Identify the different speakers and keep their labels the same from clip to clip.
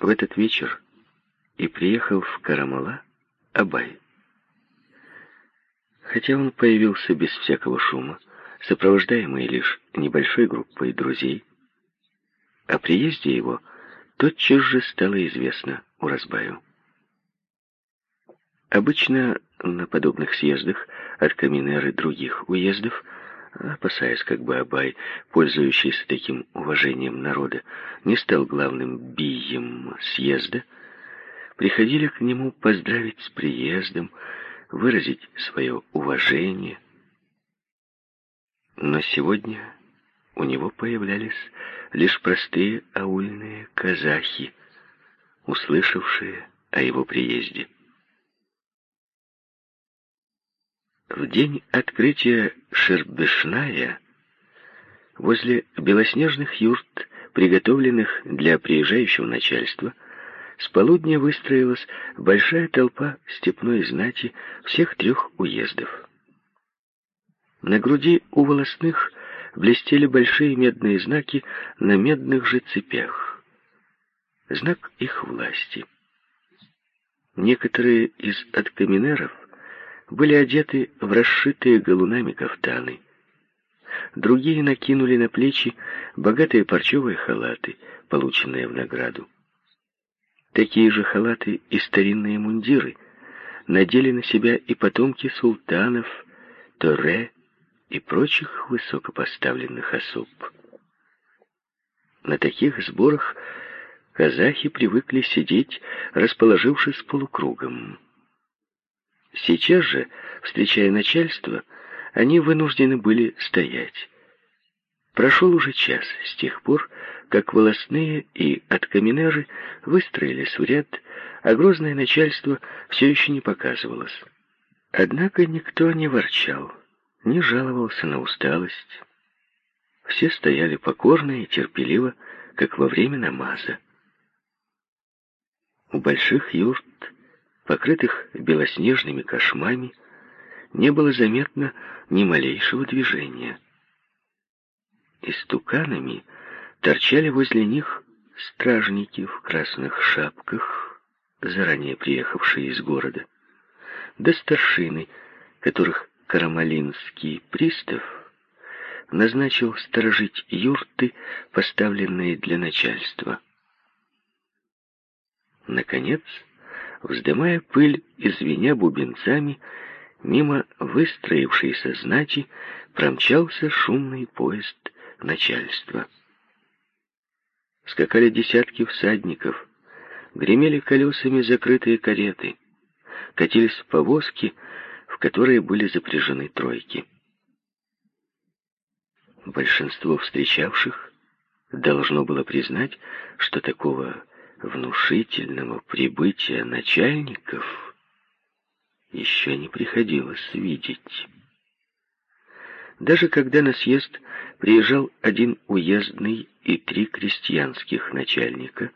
Speaker 1: В этот вечер и приехал в Карамала Абай. Хотя он появился без всякого шума, сопровождаемый лишь небольшой группой друзей, о приезде его тотчас же стало известно Уразбаю. Обычно на подобных съездах от Каминеры других уездов, опасаясь, как бы Абай, пользующийся таким уважением народа, не стал главным бием съезда, приходили к нему поздравить с приездом, выразить свое уважение. Но сегодня у него появлялись лишь простые аульные казахи, услышавшие о его приезде. В день открытия Шербешная возле белоснежных юрт, приготовленных для приезжающего начальства, с полудня выстроилась большая толпа степной знати всех трех уездов. На груди у волосных блестели большие медные знаки на медных же цепях. Знак их власти. Некоторые из откаминеров были одеты в расшитые галунами кафтаны. Другие накинули на плечи богатые парчевые халаты, полученные в награду. Такие же халаты и старинные мундиры надели на себя и потомки султанов, Торе и прочих высокопоставленных особ. На таких сборах казахи привыкли сидеть, расположившись полукругом. Сейчас же, встречая начальство, они вынуждены были стоять. Прошел уже час с тех пор, как волосные и откаминеры выстроились в ряд, а грозное начальство все еще не показывалось. Однако никто не ворчал, не жаловался на усталость. Все стояли покорно и терпеливо, как во время намаза. У больших юрт, покрытых белоснежными кошмами, не было заметно ни малейшего движения. Истуканами торчали возле них стражники в красных шапках, заранее приехавшие из города, да старшины, которых Карамалинский пристав назначил сторожить юрты, поставленные для начальства. Наконец, вздымая пыль и звеня бубенцами, мимо выстроившейся знати промчался шумный поезд начальства. Скакали десятки всадников, гремели колесами закрытые кареты, катились повозки, в которые были запряжены тройки. Большинство встречавших должно было признать, что такого внушительного прибытия начальников еще не приходилось видеть. Даже когда на съезд приезжал один уездный и три крестьянских начальника,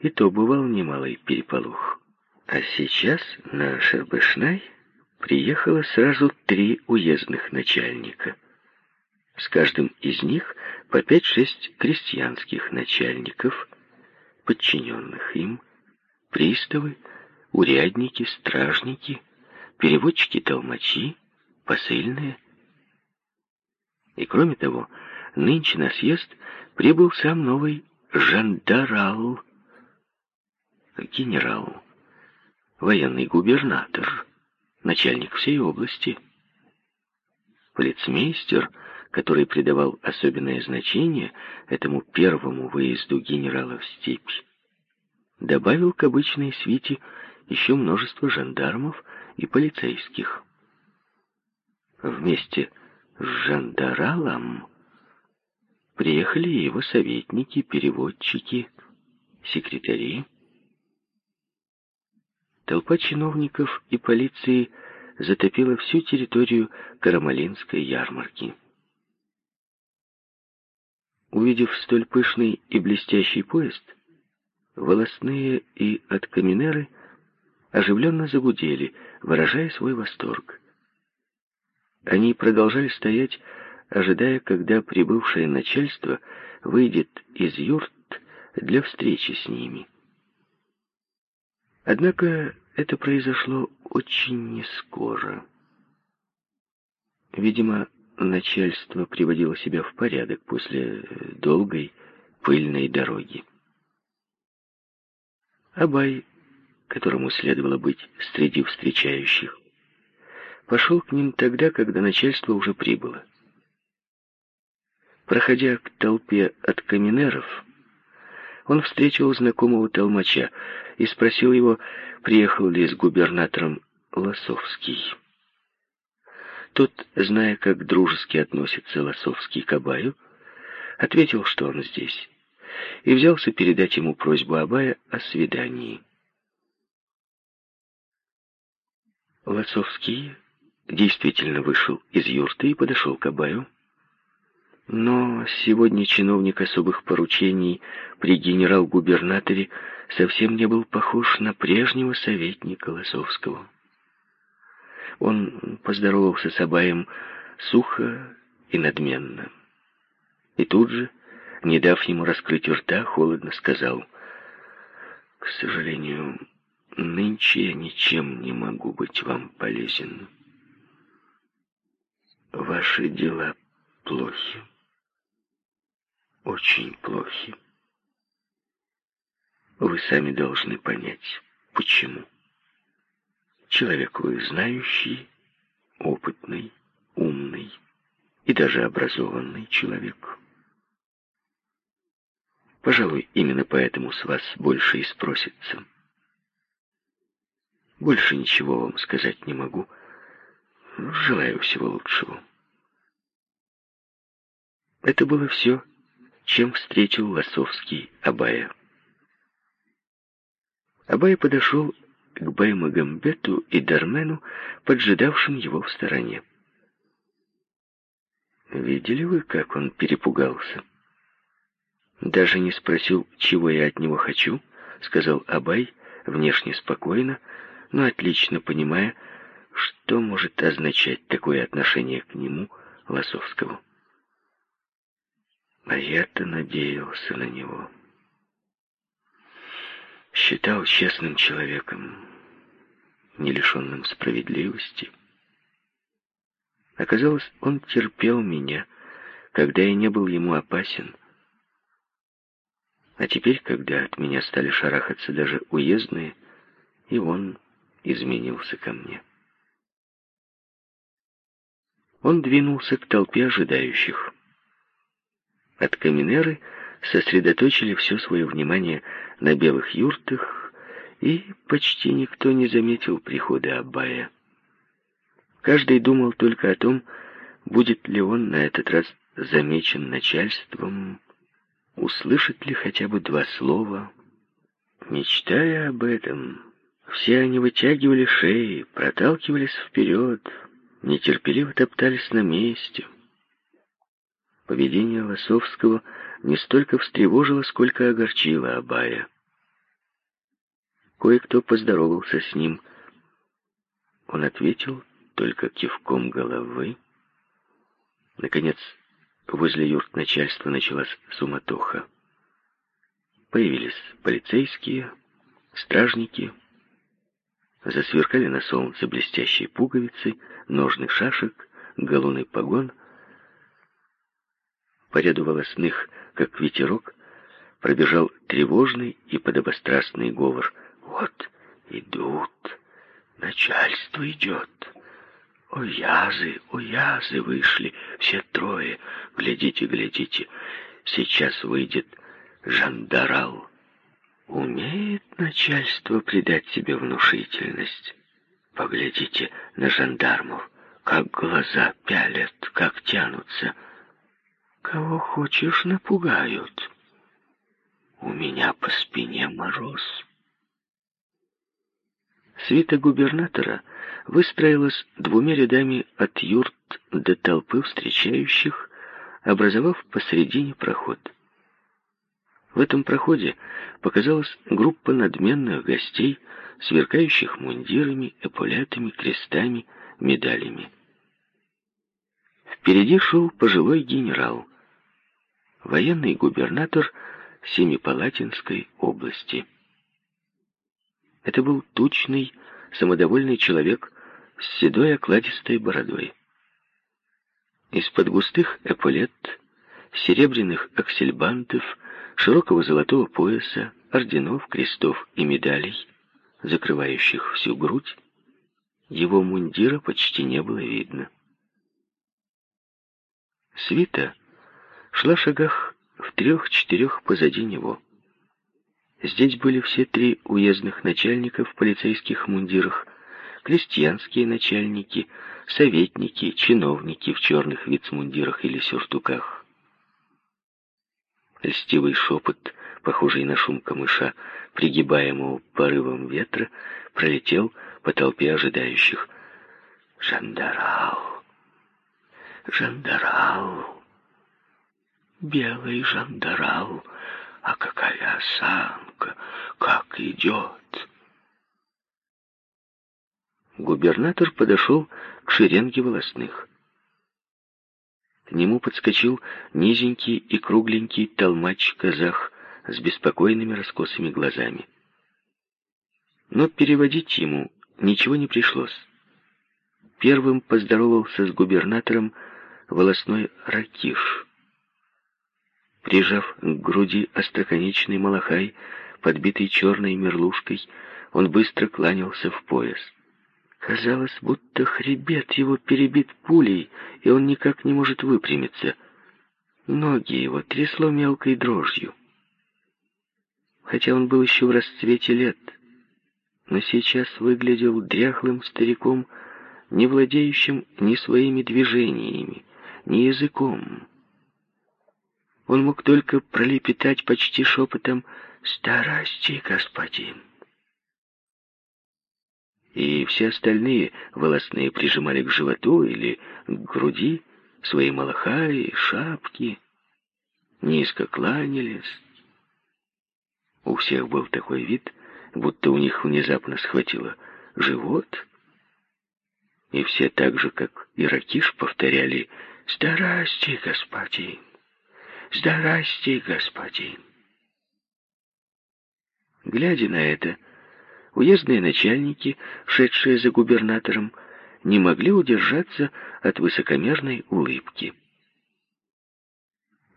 Speaker 1: и то бывал немалый переполох. А сейчас на Шербешнай приехало сразу три уездных начальника. С каждым из них по пять-шесть крестьянских начальников, подчиненных им, приставы, урядники, стражники, переводчики-толмачи, посыльные — и кроме того, нынче на съезд прибыл сам новый жандарал, генерал, военный губернатор, начальник всей области. Полицмейстер, который придавал особенное значение этому первому выезду генерала в степь, добавил к обычной свите еще множество жандармов и полицейских. Вместе с жандаралом приехали его советники, переводчики, секретари. Толпа чиновников и полиции затопила всю территорию Карамалинской ярмарки. Увидев столь пышный и блестящий поезд, волосные и откаминеры оживленно загудели, выражая свой восторг. Они продолжали стоять, ожидая, когда прибывшее начальство выйдет из юрт для встречи с ними. Однако это произошло очень нескоро. Видимо, начальство приводило себя в порядок после долгой пыльной дороги. Абай, которому следовало быть среди встречающих, пошел к ним тогда, когда начальство уже прибыло. Проходя к толпе от каменеров, он встретил знакомого толмача и спросил его, приехал ли с губернатором Лосовский. Тот, зная, как дружески относится Лосовский к Абаю, ответил, что он здесь, и взялся передать ему просьбу Абая о свидании. Лосовский действительно вышел из юрты и подошел к Абаю, но сегодня чиновник особых поручений при генерал-губернаторе совсем не был похож на прежнего советника Лосовского. Он поздоровался с Абаем сухо и надменно. И тут же, не дав ему раскрыть рта, холодно сказал, «К сожалению, нынче я ничем не могу быть вам полезен. Ваши дела плохи очень плохи. Вы сами должны понять, почему. Человек знающий, опытный, умный и даже образованный человек. Пожалуй, именно поэтому с вас больше и спросится. Больше ничего вам сказать не могу. Желаю всего лучшего. Это было все, чем встретил Лосовский Абая. Абай подошел к Баймагамбету и Дармену, поджидавшим его в стороне. Видели вы, как он перепугался? Даже не спросил, чего я от него хочу, сказал Абай, внешне спокойно, но отлично понимая, что может означать такое отношение к нему Лосовского. А я-то надеялся на него. Считал честным человеком, не лишенным справедливости. Оказалось, он терпел меня, когда я не был ему опасен. А теперь, когда от меня стали шарахаться даже уездные, и он изменился ко мне. Он двинулся к толпе ожидающих. От каменеры сосредоточили все свое внимание на белых юртах, и почти никто не заметил прихода Абая. Каждый думал только о том, будет ли он на этот раз замечен начальством, услышит ли хотя бы два слова. Мечтая об этом, все они вытягивали шеи, проталкивались вперед, нетерпеливо топтались на месте — Поведение Лосовского не столько встревожило, сколько огорчило Абая. Кое-кто поздоровался с ним. Он ответил только кивком головы. Наконец, возле юрт начальства началась суматоха. Появились полицейские, стражники, засверкали на солнце блестящие пуговицы, ножный шашек, галунный погон — по ряду волосных, как ветерок, пробежал тревожный и подобострастный говор. «Вот идут, начальство идет». Оязы, оязы вышли, все трое. Глядите, глядите, сейчас выйдет жандарал. Умеет начальство придать себе внушительность. Поглядите на жандармов, как глаза пялят, как тянутся. Кого хочешь, напугают. У меня по спине мороз. Свита губернатора выстроилась двумя рядами от юрт до толпы встречающих, образовав посредине проход. В этом проходе показалась группа надменных гостей, сверкающих мундирами, эполетами, крестами, медалями. Впереди шел пожилой генерал, военный губернатор Семипалатинской области. Это был тучный, самодовольный человек с седой окладистой бородой. Из-под густых эполет, серебряных аксельбантов, широкого золотого пояса, орденов, крестов и медалей, закрывающих всю грудь, его мундира почти не было видно. Свита шла в шагах в трех-четырех позади него. Здесь были все три уездных начальника в полицейских мундирах, крестьянские начальники, советники, чиновники в черных вицмундирах или сюртуках. Льстивый шепот, похожий на шум камыша, пригибаемого порывом ветра, пролетел по толпе ожидающих. «Жандарал! Жандарал! Белый жандарал! А какая осанка! Как идет!» Губернатор подошел к шеренге волосных. К нему подскочил низенький и кругленький толмач-казах с беспокойными раскосыми глазами. Но переводить ему ничего не пришлось. Первым поздоровался с губернатором волосной ракиш. Прижав к груди остроконечный малахай, подбитый черной мерлушкой, он быстро кланялся в пояс. Казалось, будто хребет его перебит пулей, и он никак не может выпрямиться. Ноги его трясло мелкой дрожью. Хотя он был еще в расцвете лет, но сейчас выглядел дряхлым стариком, не владеющим ни своими движениями, ни языком. Он мог только пролепетать почти шепотом «Старости, господин!» и все остальные волосные прижимали к животу или к груди свои малахаи, шапки, низко кланялись. У всех был такой вид, будто у них внезапно схватило живот, и все так же, как и Ракиш, повторяли «Здрасте, господин! Здрасте, господин!» Глядя на это, Уездные начальники, шедшие за губернатором, не могли удержаться от высокомерной улыбки.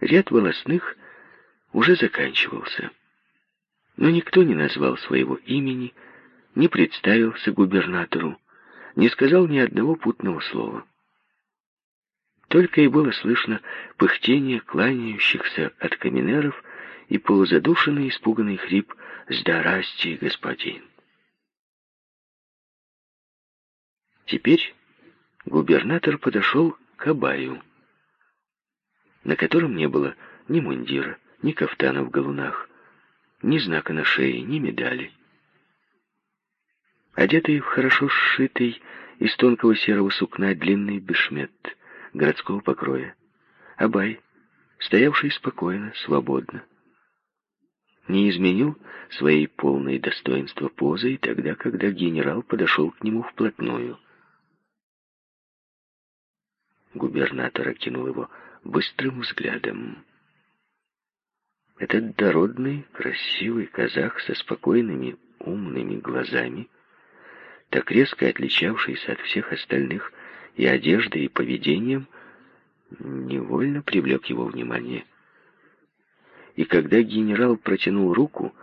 Speaker 1: Ряд волосных уже заканчивался, но никто не назвал своего имени, не представился губернатору, не сказал ни одного путного слова. Только и было слышно пыхтение кланяющихся от каменеров и полузадушенный испуганный хрип «Здрасте, господин!». Теперь губернатор подошел к Абаю, на котором не было ни мундира, ни кафтана в галунах, ни знака на шее, ни медали. Одетый в хорошо сшитый из тонкого серого сукна длинный бешмет городского покроя, Абай, стоявший спокойно, свободно, не изменил своей полной достоинства позы и тогда, когда генерал подошел к нему вплотную. Губернатор окинул его быстрым взглядом. Этот дородный, красивый казах со спокойными, умными глазами, так резко отличавшийся от всех остальных и одеждой, и поведением, невольно привлек его внимание. И когда генерал протянул руку,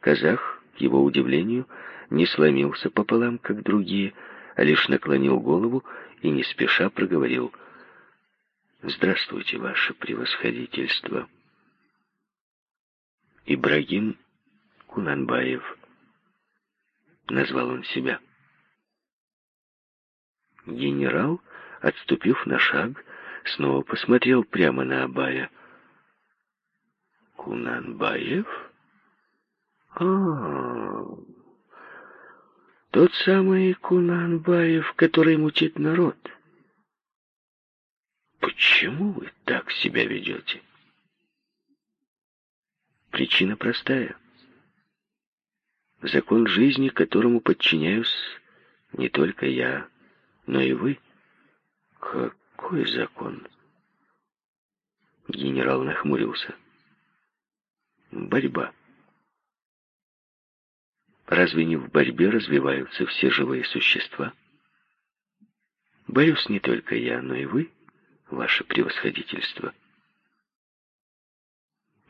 Speaker 1: казах, к его удивлению, не сломился пополам, как другие, а лишь наклонил голову и не спеша проговорил «Здравствуйте, ваше превосходительство». Ибрагим Кунанбаев. Назвал он себя. Генерал, отступив на шаг, снова посмотрел прямо на Абая. Кунанбаев? А, -а, -а тот самый Кунанбаев, который мутит народ. Почему вы так себя ведете? Причина простая. Закон жизни, которому подчиняюсь не только я, но и вы. Какой закон? Генерал нахмурился. Борьба. Разве не в борьбе развиваются все живые существа? Борюсь не только я, но и вы, ваше превосходительство.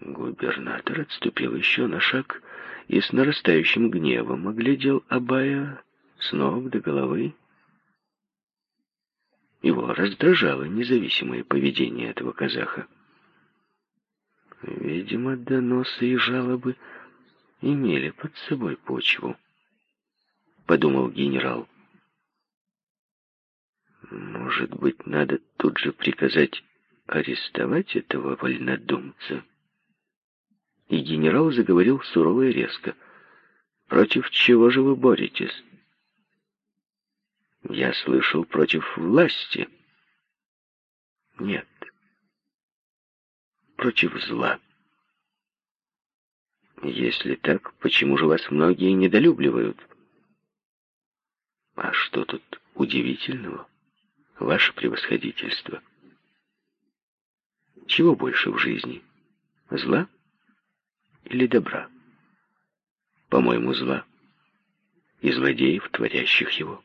Speaker 1: Губернатор отступил еще на шаг и с нарастающим гневом оглядел Абая с ног до головы. Его раздражало независимое поведение этого казаха. Видимо, доносы и жалобы имели под собой почву, подумал генерал. Может быть, надо тут же приказать арестовать этого вольнодумца? И генерал заговорил сурово и резко. «Против чего же вы боретесь?» «Я слышал, против власти». «Нет, против зла». «Если так, почему же вас многие недолюбливают?» «А что тут удивительного, ваше превосходительство?» «Чего больше в жизни? Зла?» или добра? По-моему, зла. И злодеев, творящих его.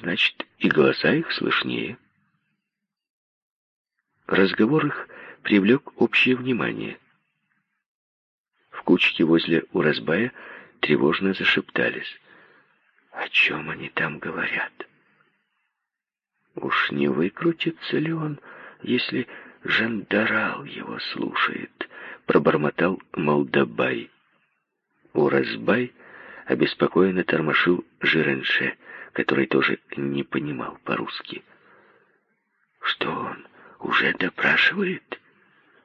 Speaker 1: Значит, и голоса их слышнее. Разговор их привлек общее внимание. В кучке возле Уразбая тревожно зашептались. О чем они там говорят? Уж не выкрутится ли он, если жандарал его слушает? пробормотал Молдабай. Уразбай обеспокоенно тормошил Жиренше, который тоже не понимал по-русски. «Что он, уже допрашивает?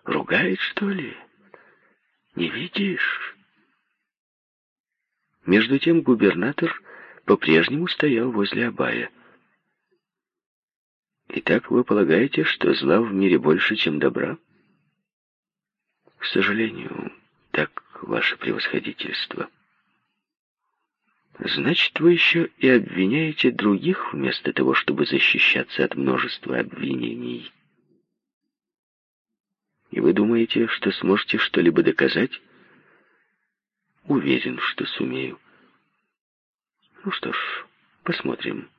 Speaker 1: Ругает, что ли? Не видишь?» Между тем губернатор по-прежнему стоял возле Абая. «Итак, вы полагаете, что зла в мире больше, чем добра?» К сожалению, так, ваше превосходительство. Значит, вы еще и обвиняете других, вместо того, чтобы защищаться от множества обвинений. И вы думаете, что сможете что-либо доказать? Уверен, что сумею. Ну что ж, посмотрим.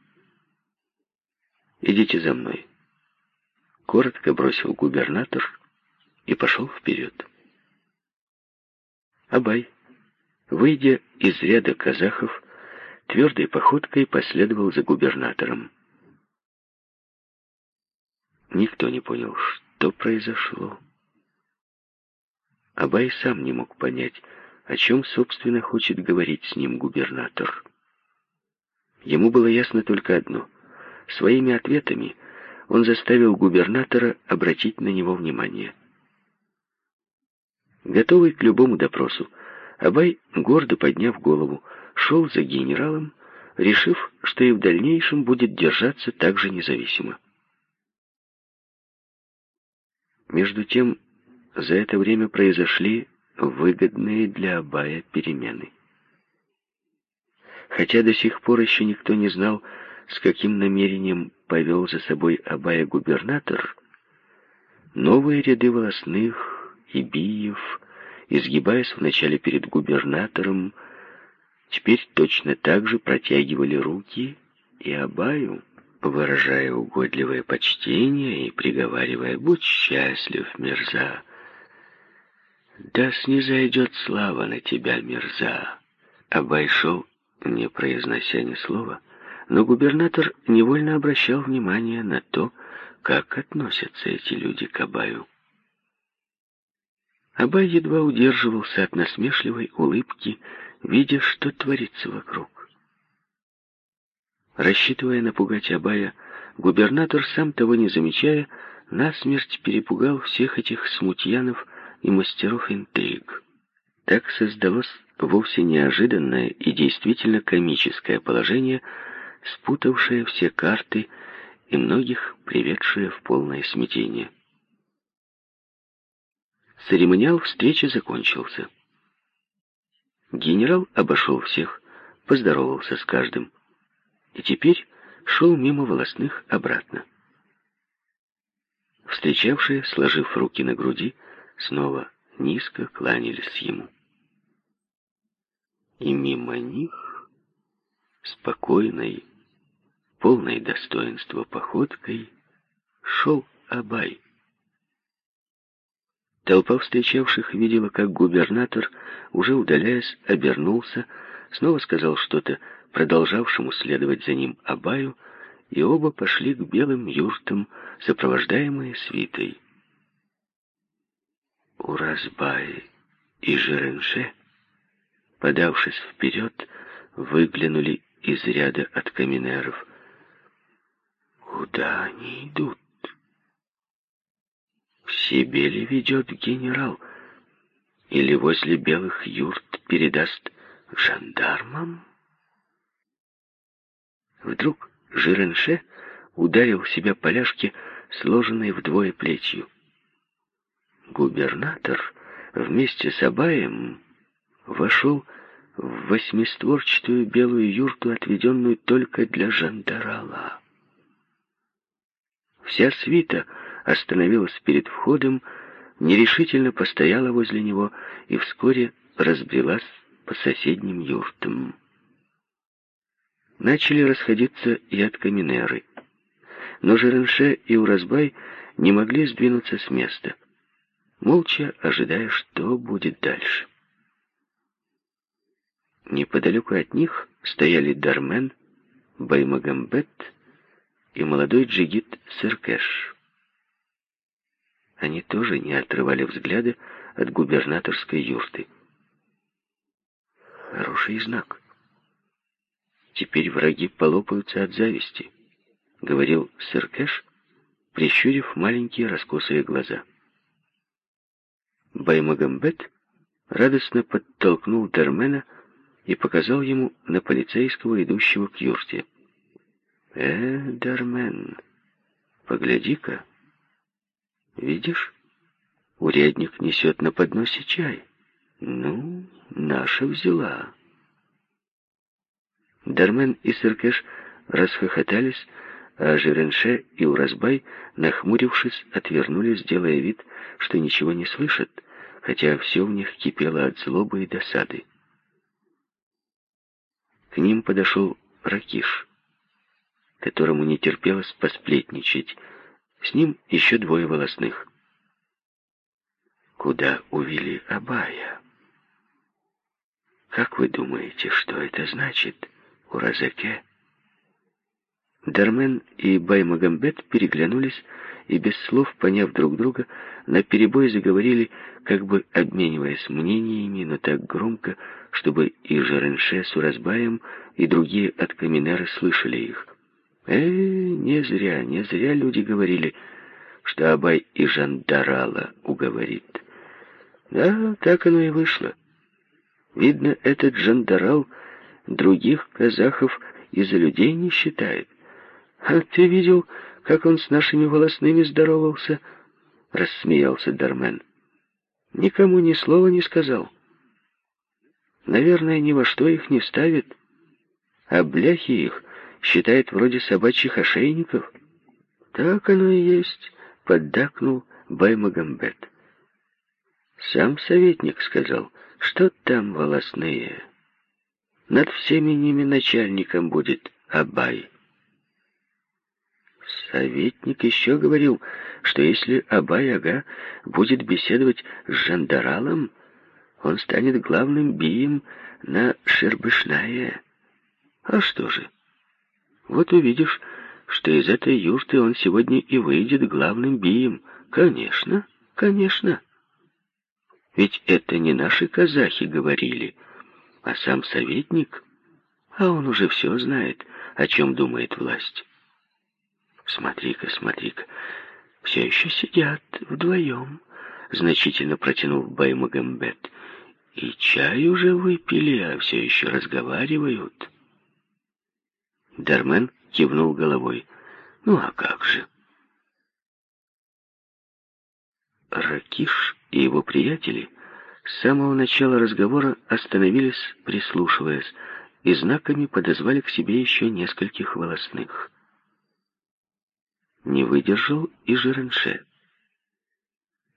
Speaker 1: Идите за мной. Коротко бросил губернатор и пошел вперед. Абай, выйдя из ряда казахов, твердой походкой последовал за губернатором. Никто не понял, что произошло. Абай сам не мог понять, о чем, собственно, хочет говорить с ним губернатор. Ему было ясно только одно. Своими ответами он заставил губернатора обратить на него внимание. Готовый к любому допросу, Абай, гордо подняв голову, шел за генералом, решив, что и в дальнейшем будет держаться так же независимо. Между тем, за это время произошли выгодные для Абая перемены. Хотя до сих пор еще никто не знал, с каким намерением повел за собой Абая губернатор, новые ряды волосных, Ибиев, изгибаясь вначале перед губернатором, теперь точно так же протягивали руки и Абаю, выражая угодливое почтение и приговаривая «Будь счастлив, Мерза!» «Да снизойдет слава на тебя, Мерза!» Абай шел, не произнося ни слова, но губернатор невольно обращал внимание на то, как относятся эти люди к Абаю. Абай едва удерживался от насмешливой улыбки, видя, что творится вокруг. Рассчитывая напугать Абая, губернатор, сам того не замечая, насмерть перепугал всех этих смутьянов и мастеров интриг. Так создалось вовсе неожиданное и действительно комическое положение, спутавшее все карты и многих приведшее в полное смятение. Церемониал встречи закончился. Генерал обошел всех, поздоровался с каждым и теперь шел мимо волосных обратно. Встречавшие, сложив руки на груди, снова низко кланялись ему. И мимо них, спокойной, полной достоинства походкой, шел Абай. Толпа встречавших видела, как губернатор, уже удаляясь, обернулся, снова сказал что-то продолжавшему следовать за ним Абаю, и оба пошли к белым юртам, сопровождаемые свитой. Уразбай и Жеренше, подавшись вперед, выглянули из ряда от каменеров. Куда они идут? К себе ли ведет генерал? Или возле белых юрт передаст жандармам? Вдруг Жиренше ударил себя поляшки, сложенной вдвое плетью. Губернатор вместе с Абаем вошел в восьмистворчатую белую юрту, отведенную только для жандарала. Вся свита остановилась перед входом, нерешительно постояла возле него и вскоре разбрелась по соседним юртам. Начали расходиться и от каменеры. Но Жеренше и Уразбай не могли сдвинуться с места, молча ожидая, что будет дальше. Неподалеку от них стояли Дармен, Баймагамбет и молодой джигит Серкеш. Они тоже не отрывали взгляда от губернаторской юрты. Хороший знак. Теперь враги полопаются от зависти, говорил Серкеш, прищурив маленькие раскосые глаза. Баймагамбет радостно подтолкнул Дермена и показал ему на полицейского, идущего к юрте. «Э, Дармен, погляди-ка. Видишь, урядник несет на подносе чай. Ну, наша взяла». Дармен и Сыркеш расхохотались, а Жиренше и Уразбай, нахмурившись, отвернулись, делая вид, что ничего не слышат, хотя все в них кипело от злобы и досады. К ним подошел Ракиш которому не терпелось посплетничать. С ним еще двое волосных. Куда увели Абая? Как вы думаете, что это значит, Уразаке? Дармен и Баймагамбет переглянулись и, без слов поняв друг друга, наперебой заговорили, как бы обмениваясь мнениями, но так громко, чтобы и Жаренше с Уразбаем, и другие от Каминера слышали их. Э, не зря, не зря люди говорили, что Абай и Жандарала уговорит. Да, так оно и вышло. Видно, этот Жандарал других казахов из-за людей не считает. А ты видел, как он с нашими волосными здоровался? Рассмеялся Дармен. Никому ни слова не сказал. Наверное, ни во что их не ставит. А бляхи их считает вроде собачьих ошейников. Так оно и есть, поддакнул Баймагамбет. Сам советник сказал, что там волосные. Над всеми ними начальником будет Абай. Советник еще говорил, что если Абай-ага будет беседовать с жандаралом, он станет главным бием на Шербышная. А что же? Вот увидишь, что из этой юрты он сегодня и выйдет главным бием. Конечно, конечно. Ведь это не наши казахи говорили, а сам советник. А он уже все знает, о чем думает власть. Смотри-ка, смотри-ка, все еще сидят вдвоем, значительно протянул Баймагамбет. И чай уже выпили, а все еще разговаривают. Дармен кивнул головой. «Ну а как же?» Ракиш и его приятели с самого начала разговора остановились, прислушиваясь, и знаками подозвали к себе еще нескольких волосных. Не выдержал и Жиренше.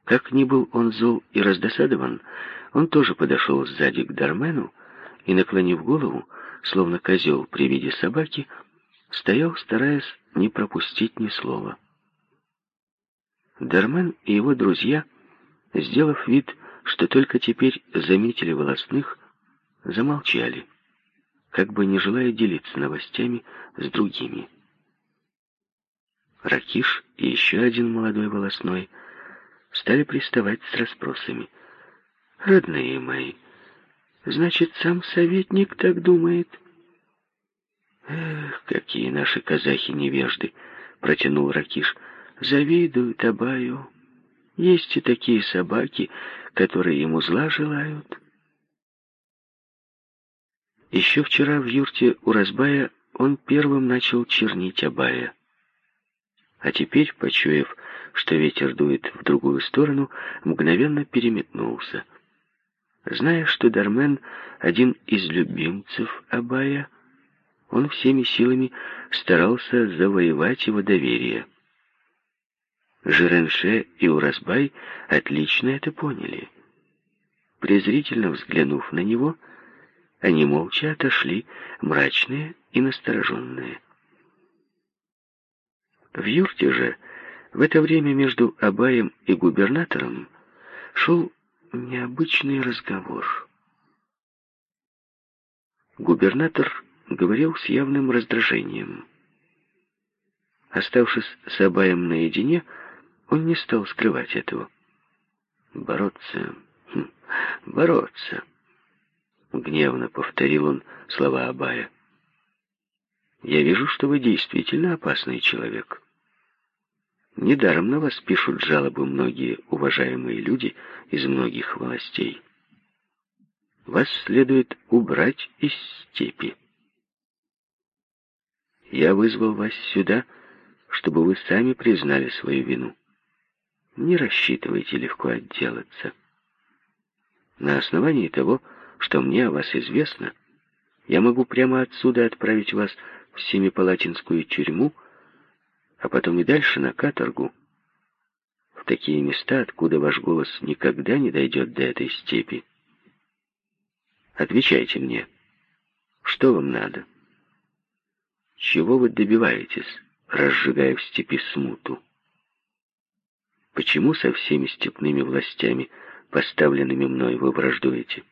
Speaker 1: Как ни был он зол и раздосадован, он тоже подошел сзади к Дармену и, наклонив голову, словно козел при виде собаки, стоял, стараясь не пропустить ни слова. Дармен и его друзья, сделав вид, что только теперь заметили волосных, замолчали, как бы не желая делиться новостями с другими. Ракиш и еще один молодой волосной стали приставать с расспросами. «Родные мои, значит, сам советник так думает?» «Эх, какие наши казахи-невежды!» — протянул Ракиш. «Завидуют Абаю. Есть и такие собаки, которые ему зла желают». Еще вчера в юрте у Разбая он первым начал чернить Абая. А теперь, почуяв, что ветер дует в другую сторону, мгновенно переметнулся. Зная, что Дармен — один из любимцев Абая, он всеми силами старался завоевать его доверие. Жиренше и Уразбай отлично это поняли. Презрительно взглянув на него, они молча отошли, мрачные и настороженные. В юрте же в это время между Абаем и губернатором шел необычный разговор. Губернатор говорил с явным раздражением. Оставшись с Абаем наедине, он не стал скрывать этого. «Бороться, хм, бороться», — гневно повторил он слова Абая. «Я вижу, что вы действительно опасный человек. Недаром на вас пишут жалобы многие уважаемые люди из многих властей. Вас следует убрать из степи. Я вызвал вас сюда, чтобы вы сами признали свою вину. Не рассчитывайте легко отделаться. На основании того, что мне о вас известно, я могу прямо отсюда отправить вас в Семипалатинскую тюрьму, а потом и дальше на каторгу, в такие места, откуда ваш голос никогда не дойдет до этой степи. Отвечайте мне, что вам надо?» Чего вы добиваетесь, разжигая в степи смуту? Почему со всеми степными властями, поставленными мной, вы враждуете?